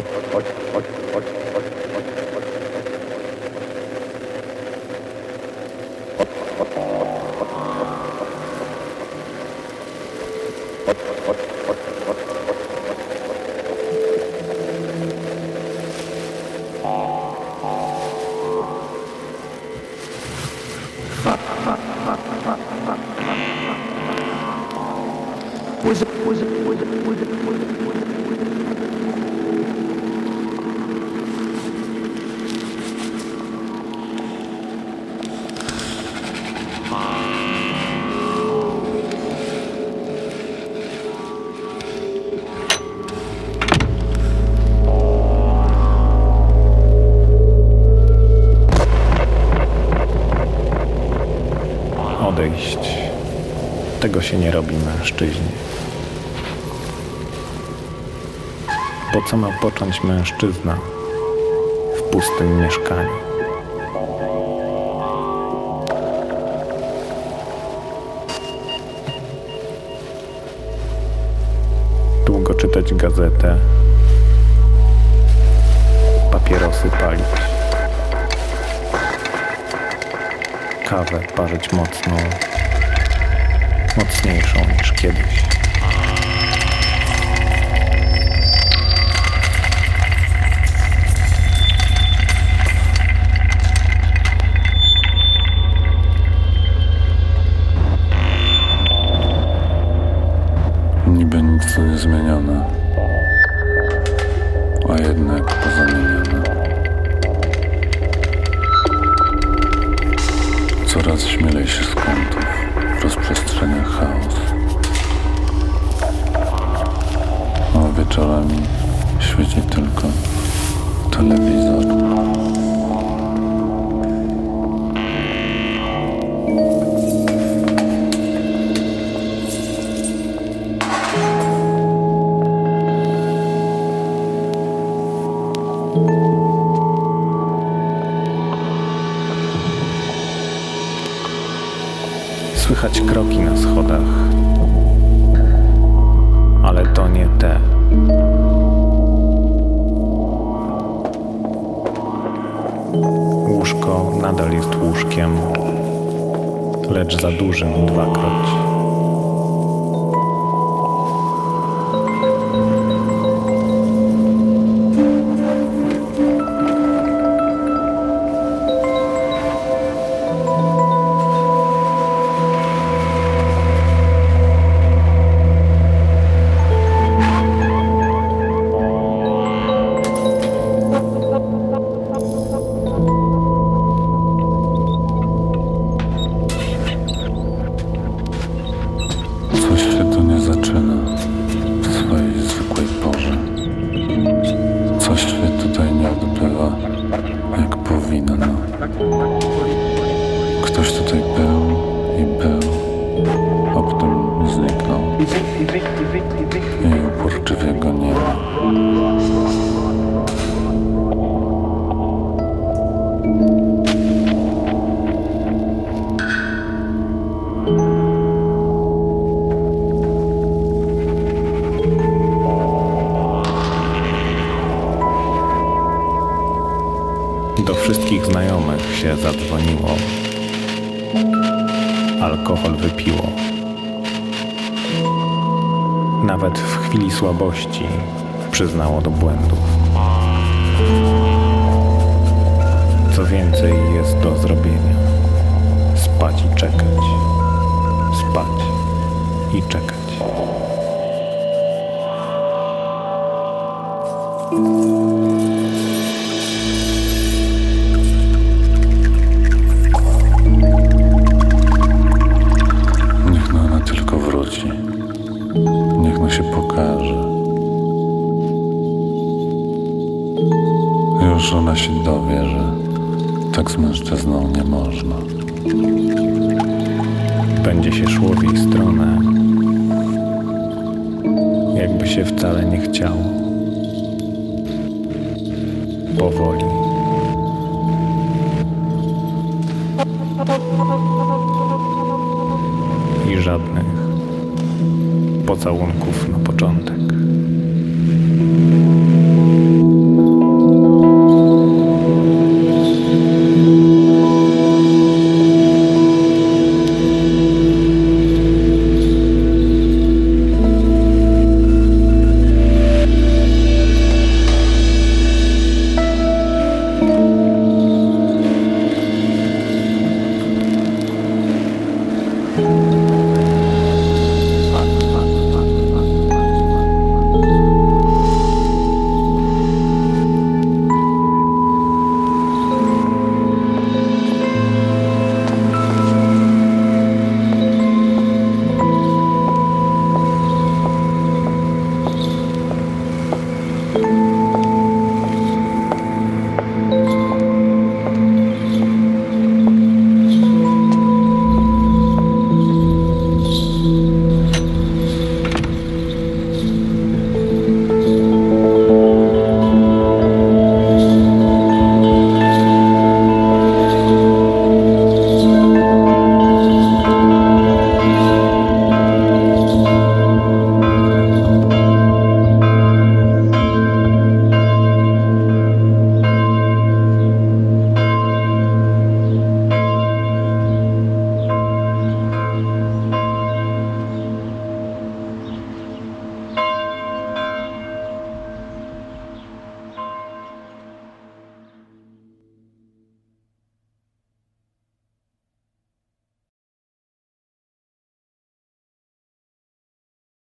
What? What? Odejść. Tego się nie robi mężczyźnie. Po co ma począć mężczyzna w pustym mieszkaniu? Długo czytać gazetę, papierosy palić, kawę parzyć mocną, mocniejszą niż kiedyś. Niby nic nie zmienione, a jednak pozamieniane. Coraz śmielejszy z kątów rozprzestrzenia chaos. A wieczorami świeci tylko telewizor. Słychać kroki na schodach, ale to nie te. Łóżko nadal jest łóżkiem, lecz za dużym dwakroć. Ktoś tutaj był i był, a potem zniknął i uporczywie go nie ma. Do wszystkich znajomych się zadzwoniło. Alkohol wypiło. Nawet w chwili słabości przyznało do błędów. Co więcej jest do zrobienia? Spać i czekać. Spać i czekać. Niech Ona się dowie, że tak z mężczyzną nie można. będzie się szło w jej stronę, jakby się wcale nie chciało. Powoli. I żadnych pocałunków na początek.